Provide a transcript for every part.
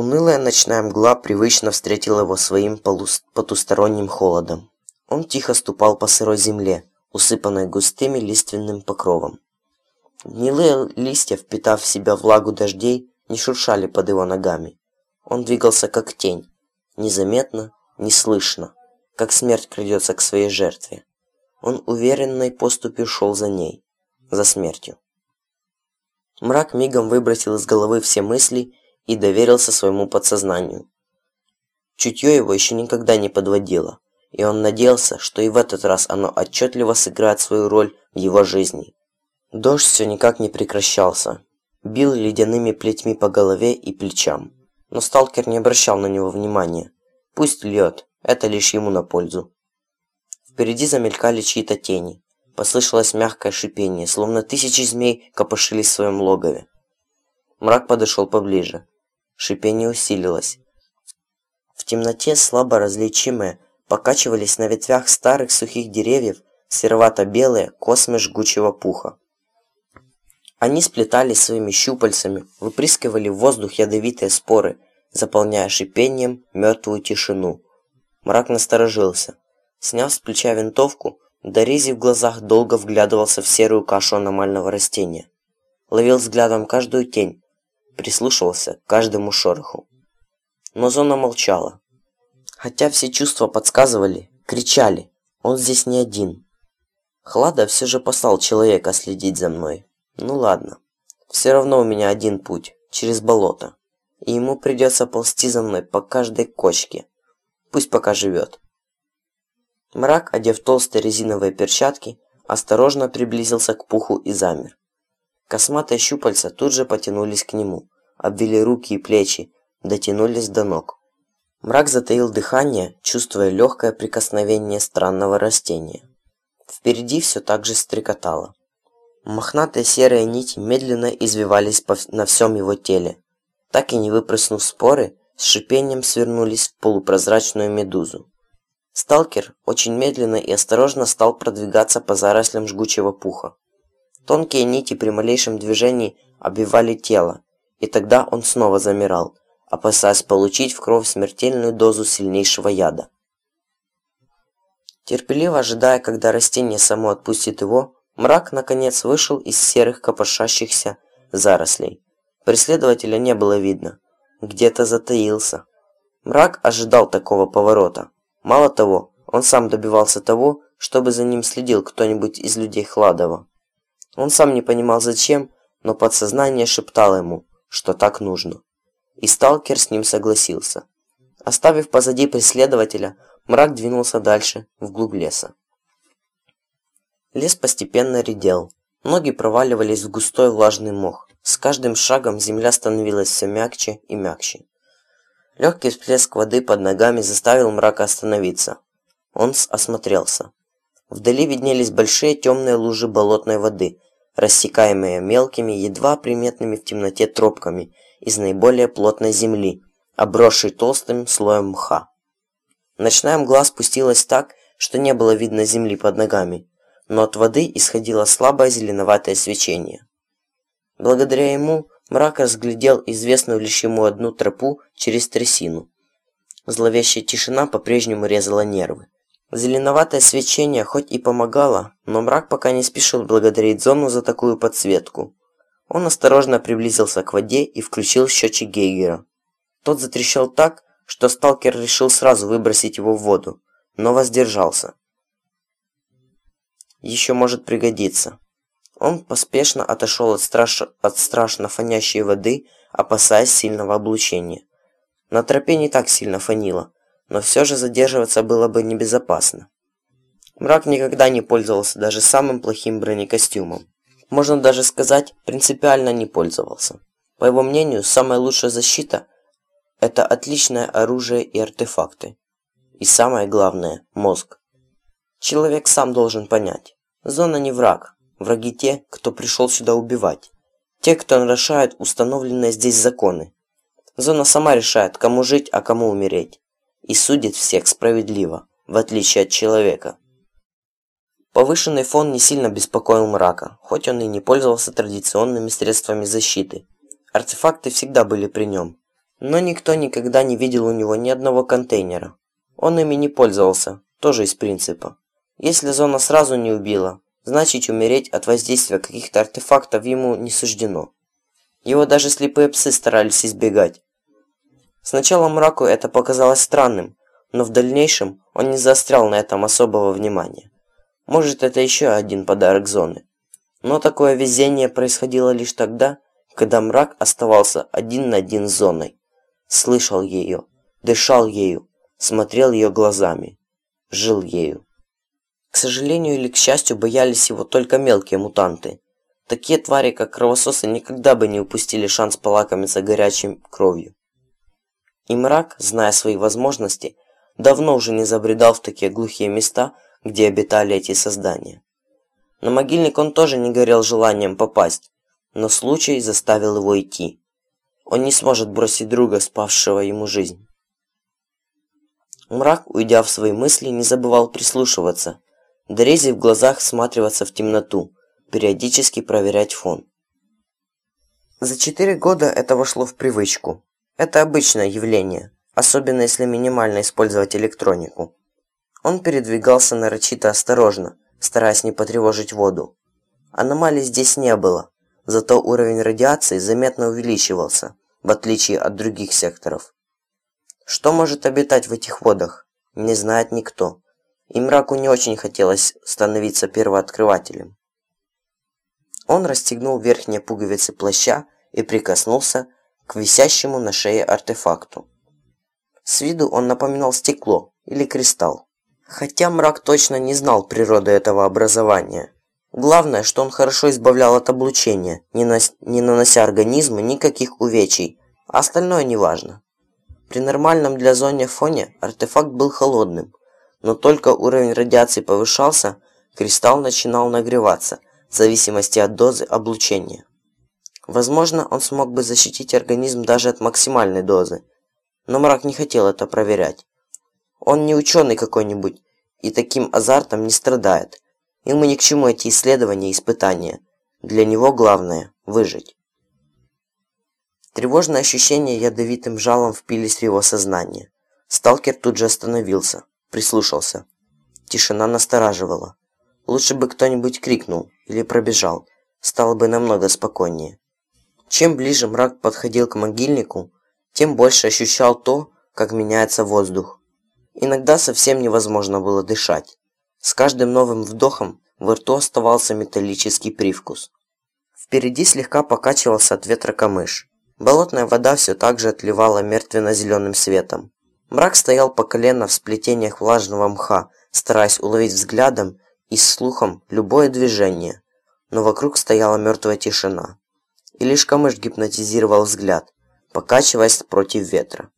Унылая ночная мгла привычно встретила его своим потусторонним холодом. Он тихо ступал по сырой земле, усыпанной густым лиственным покровом. Гнилые листья, впитав в себя влагу дождей, не шуршали под его ногами. Он двигался как тень, незаметно, неслышно, как смерть крадется к своей жертве. Он уверенной поступью шел за ней, за смертью. Мрак мигом выбросил из головы все мысли и доверился своему подсознанию. Чутье его еще никогда не подводило, и он надеялся, что и в этот раз оно отчетливо сыграет свою роль в его жизни. Дождь все никак не прекращался. Бил ледяными плетьми по голове и плечам. Но сталкер не обращал на него внимания. Пусть льет, это лишь ему на пользу. Впереди замелькали чьи-то тени. Послышалось мягкое шипение, словно тысячи змей копошились в своем логове. Мрак подошел поближе. Шипение усилилось. В темноте слабо различимые покачивались на ветвях старых сухих деревьев серовато-белые космы жгучего пуха. Они сплетались своими щупальцами, выпрыскивали в воздух ядовитые споры, заполняя шипением мертвую тишину. Мрак насторожился. Сняв с плеча винтовку, Дорези в глазах долго вглядывался в серую кашу аномального растения. Ловил взглядом каждую тень, прислушивался к каждому шороху. Но зона молчала. Хотя все чувства подсказывали, кричали, он здесь не один. Хлада все же послал человека следить за мной. Ну ладно. Все равно у меня один путь, через болото. И ему придется ползти за мной по каждой кочке. Пусть пока живет. Мрак, одев толстые резиновые перчатки, осторожно приблизился к пуху и замер. Косматые щупальца тут же потянулись к нему, обвили руки и плечи, дотянулись до ног. Мрак затаил дыхание, чувствуя легкое прикосновение странного растения. Впереди все так же стрекотало. Мохнатые серые нити медленно извивались на всем его теле. Так и не выпрыснув споры, с шипением свернулись в полупрозрачную медузу. Сталкер очень медленно и осторожно стал продвигаться по зарослям жгучего пуха. Тонкие нити при малейшем движении обвивали тело, и тогда он снова замирал, опасаясь получить в кровь смертельную дозу сильнейшего яда. Терпеливо ожидая, когда растение само отпустит его, Мрак, наконец, вышел из серых копошащихся зарослей. Преследователя не было видно. Где-то затаился. Мрак ожидал такого поворота. Мало того, он сам добивался того, чтобы за ним следил кто-нибудь из людей Хладова. Он сам не понимал зачем, но подсознание шептало ему, что так нужно. И сталкер с ним согласился. Оставив позади преследователя, мрак двинулся дальше, вглубь леса. Лес постепенно редел. Ноги проваливались в густой влажный мох. С каждым шагом земля становилась все мягче и мягче. Легкий всплеск воды под ногами заставил мрака остановиться. Он осмотрелся. Вдали виднелись большие темные лужи болотной воды, рассекаемые мелкими, едва приметными в темноте тропками из наиболее плотной земли, обросшей толстым слоем мха. Ночная мгла спустилась так, что не было видно земли под ногами но от воды исходило слабое зеленоватое свечение. Благодаря ему мрак разглядел известную лишь ему одну тропу через трясину. Зловещая тишина по-прежнему резала нервы. Зеленоватое свечение хоть и помогало, но мрак пока не спешил благодарить зону за такую подсветку. Он осторожно приблизился к воде и включил счетчик Гейгера. Тот затрещал так, что сталкер решил сразу выбросить его в воду, но воздержался еще может пригодиться. Он поспешно отошел от, страш... от страшно фонящей воды, опасаясь сильного облучения. На тропе не так сильно фонило, но все же задерживаться было бы небезопасно. Мрак никогда не пользовался даже самым плохим бронекостюмом. Можно даже сказать, принципиально не пользовался. По его мнению, самая лучшая защита – это отличное оружие и артефакты. И самое главное – мозг. Человек сам должен понять. Зона не враг. Враги те, кто пришел сюда убивать. Те, кто нарушает установленные здесь законы. Зона сама решает, кому жить, а кому умереть. И судит всех справедливо, в отличие от человека. Повышенный фон не сильно беспокоил мрака, хоть он и не пользовался традиционными средствами защиты. Артефакты всегда были при нем. Но никто никогда не видел у него ни одного контейнера. Он ими не пользовался, тоже из принципа. Если зона сразу не убила, значит умереть от воздействия каких-то артефактов ему не суждено. Его даже слепые псы старались избегать. Сначала мраку это показалось странным, но в дальнейшем он не заострял на этом особого внимания. Может, это еще один подарок зоны. Но такое везение происходило лишь тогда, когда мрак оставался один на один с зоной. Слышал ее, дышал ею, смотрел ее глазами, жил ею. К сожалению или к счастью, боялись его только мелкие мутанты. Такие твари, как кровососы, никогда бы не упустили шанс полакомиться горячей кровью. И мрак, зная свои возможности, давно уже не забредал в такие глухие места, где обитали эти создания. На могильник он тоже не горел желанием попасть, но случай заставил его идти. Он не сможет бросить друга, спавшего ему жизнь. Мрак, уйдя в свои мысли, не забывал прислушиваться, дорези в глазах всматриваться в темноту, периодически проверять фон. За четыре года это вошло в привычку. Это обычное явление, особенно если минимально использовать электронику. Он передвигался нарочито осторожно, стараясь не потревожить воду. Аномалий здесь не было, зато уровень радиации заметно увеличивался, в отличие от других секторов. Что может обитать в этих водах, не знает никто, и мраку не очень хотелось становиться первооткрывателем. Он расстегнул верхние пуговицы плаща и прикоснулся к висящему на шее артефакту. С виду он напоминал стекло или кристалл. Хотя мрак точно не знал природы этого образования. Главное, что он хорошо избавлял от облучения, не, нос не нанося организму никаких увечий, остальное неважно. При нормальном для зоны фоне артефакт был холодным, но только уровень радиации повышался, кристалл начинал нагреваться, в зависимости от дозы облучения. Возможно, он смог бы защитить организм даже от максимальной дозы, но мрак не хотел это проверять. Он не ученый какой-нибудь и таким азартом не страдает. Ему ни к чему эти исследования и испытания. Для него главное – выжить. Тревожные ощущения ядовитым жалом впились в его сознание. Сталкер тут же остановился, прислушался. Тишина настораживала. Лучше бы кто-нибудь крикнул или пробежал, стало бы намного спокойнее. Чем ближе мрак подходил к могильнику, тем больше ощущал то, как меняется воздух. Иногда совсем невозможно было дышать. С каждым новым вдохом во рту оставался металлический привкус. Впереди слегка покачивался от ветра камыш. Болотная вода все так же отливала мертвенно-зеленым светом. Мрак стоял по колено в сплетениях влажного мха, стараясь уловить взглядом и слухом любое движение. Но вокруг стояла мертвая тишина. И лишь камыш гипнотизировал взгляд, покачиваясь против ветра.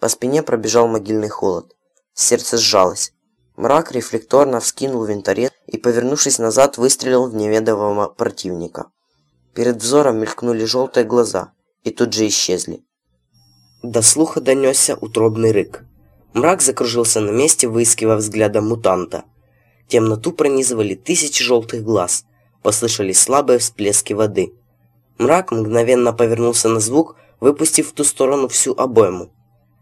По спине пробежал могильный холод. Сердце сжалось. Мрак рефлекторно вскинул винторез и, повернувшись назад, выстрелил в неведомого противника. Перед взором мелькнули желтые глаза и тут же исчезли. До слуха донесся утробный рык. Мрак закружился на месте, выискивая взглядом мутанта. Темноту пронизывали тысячи желтых глаз. Послышались слабые всплески воды. Мрак мгновенно повернулся на звук, выпустив в ту сторону всю обойму.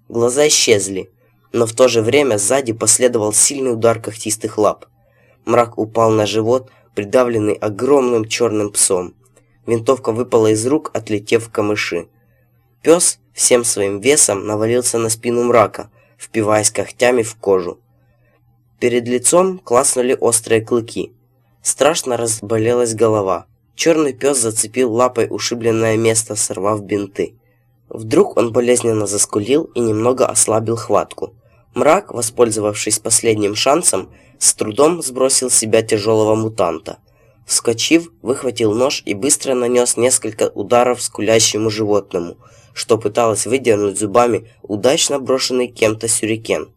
Глаза исчезли, но в то же время сзади последовал сильный удар когтистых лап. Мрак упал на живот, придавленный огромным черным псом. Винтовка выпала из рук, отлетев в камыши. Пес всем своим весом навалился на спину мрака, впиваясь когтями в кожу. Перед лицом класнули острые клыки. Страшно разболелась голова. Черный пес зацепил лапой ушибленное место, сорвав бинты. Вдруг он болезненно заскулил и немного ослабил хватку. Мрак, воспользовавшись последним шансом, с трудом сбросил с себя тяжелого мутанта. Вскочив, выхватил нож и быстро нанес несколько ударов скулящему животному, что пыталось выдернуть зубами удачно брошенный кем-то сюрикен.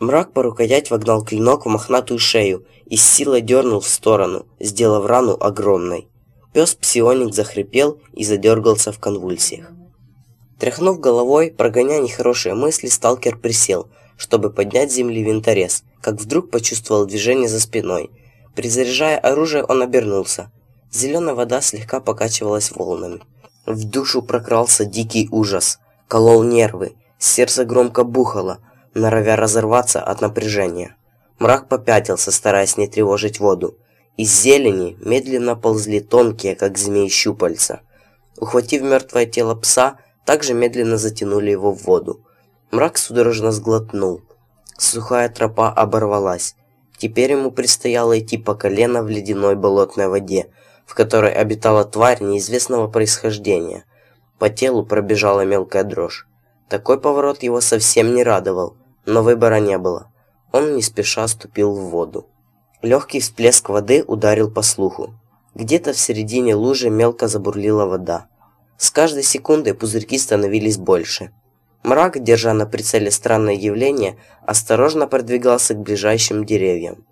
Мрак по рукоять вогнал клинок в мохнатую шею и с силой дернул в сторону, сделав рану огромной. Пес-псионик захрипел и задергался в конвульсиях. Тряхнув головой, прогоняя нехорошие мысли, сталкер присел, чтобы поднять с земли винторез, как вдруг почувствовал движение за спиной. Призаряжая оружие, он обернулся. Зеленая вода слегка покачивалась волнами. В душу прокрался дикий ужас. колол нервы, сердце громко бухало, норовя разорваться от напряжения. Мрак попятился, стараясь не тревожить воду. Из зелени медленно ползли тонкие, как змеи, щупальца. Ухватив мертвое тело пса, также медленно затянули его в воду. Мрак судорожно сглотнул. Сухая тропа оборвалась. Теперь ему предстояло идти по колено в ледяной болотной воде, в которой обитала тварь неизвестного происхождения. По телу пробежала мелкая дрожь. Такой поворот его совсем не радовал, но выбора не было. Он не спеша ступил в воду. Легкий всплеск воды ударил по слуху. Где-то в середине лужи мелко забурлила вода. С каждой секундой пузырьки становились больше. Мрак, держа на прицеле странное явление, осторожно продвигался к ближайшим деревьям,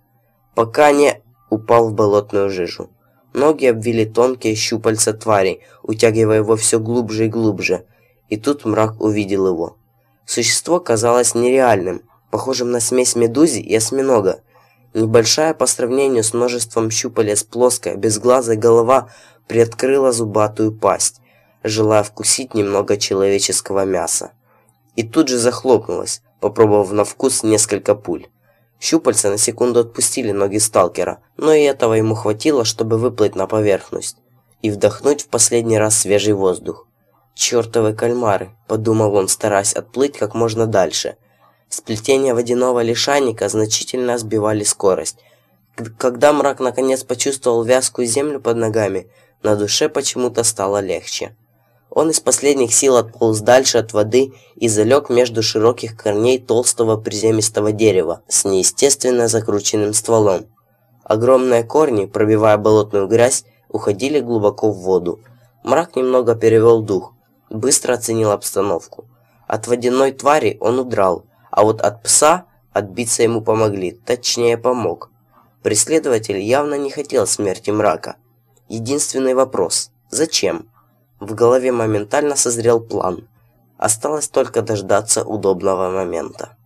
пока не упал в болотную жижу. Ноги обвили тонкие щупальца твари, утягивая его все глубже и глубже. И тут мрак увидел его. Существо казалось нереальным, похожим на смесь медузи и осьминога. Небольшая по сравнению с множеством щупалец плоская, безглазая голова приоткрыла зубатую пасть, желая вкусить немного человеческого мяса и тут же захлопнулась, попробовав на вкус несколько пуль. Щупальца на секунду отпустили ноги сталкера, но и этого ему хватило, чтобы выплыть на поверхность и вдохнуть в последний раз свежий воздух. «Чёртовы кальмары», — подумал он, стараясь отплыть как можно дальше. Сплетения водяного лишайника значительно сбивали скорость. Когда мрак наконец почувствовал вязкую землю под ногами, на душе почему-то стало легче. Он из последних сил отполз дальше от воды и залег между широких корней толстого приземистого дерева с неестественно закрученным стволом. Огромные корни, пробивая болотную грязь, уходили глубоко в воду. Мрак немного перевел дух, быстро оценил обстановку. От водяной твари он удрал, а вот от пса отбиться ему помогли, точнее помог. Преследователь явно не хотел смерти мрака. Единственный вопрос – зачем? В голове моментально созрел план. Осталось только дождаться удобного момента.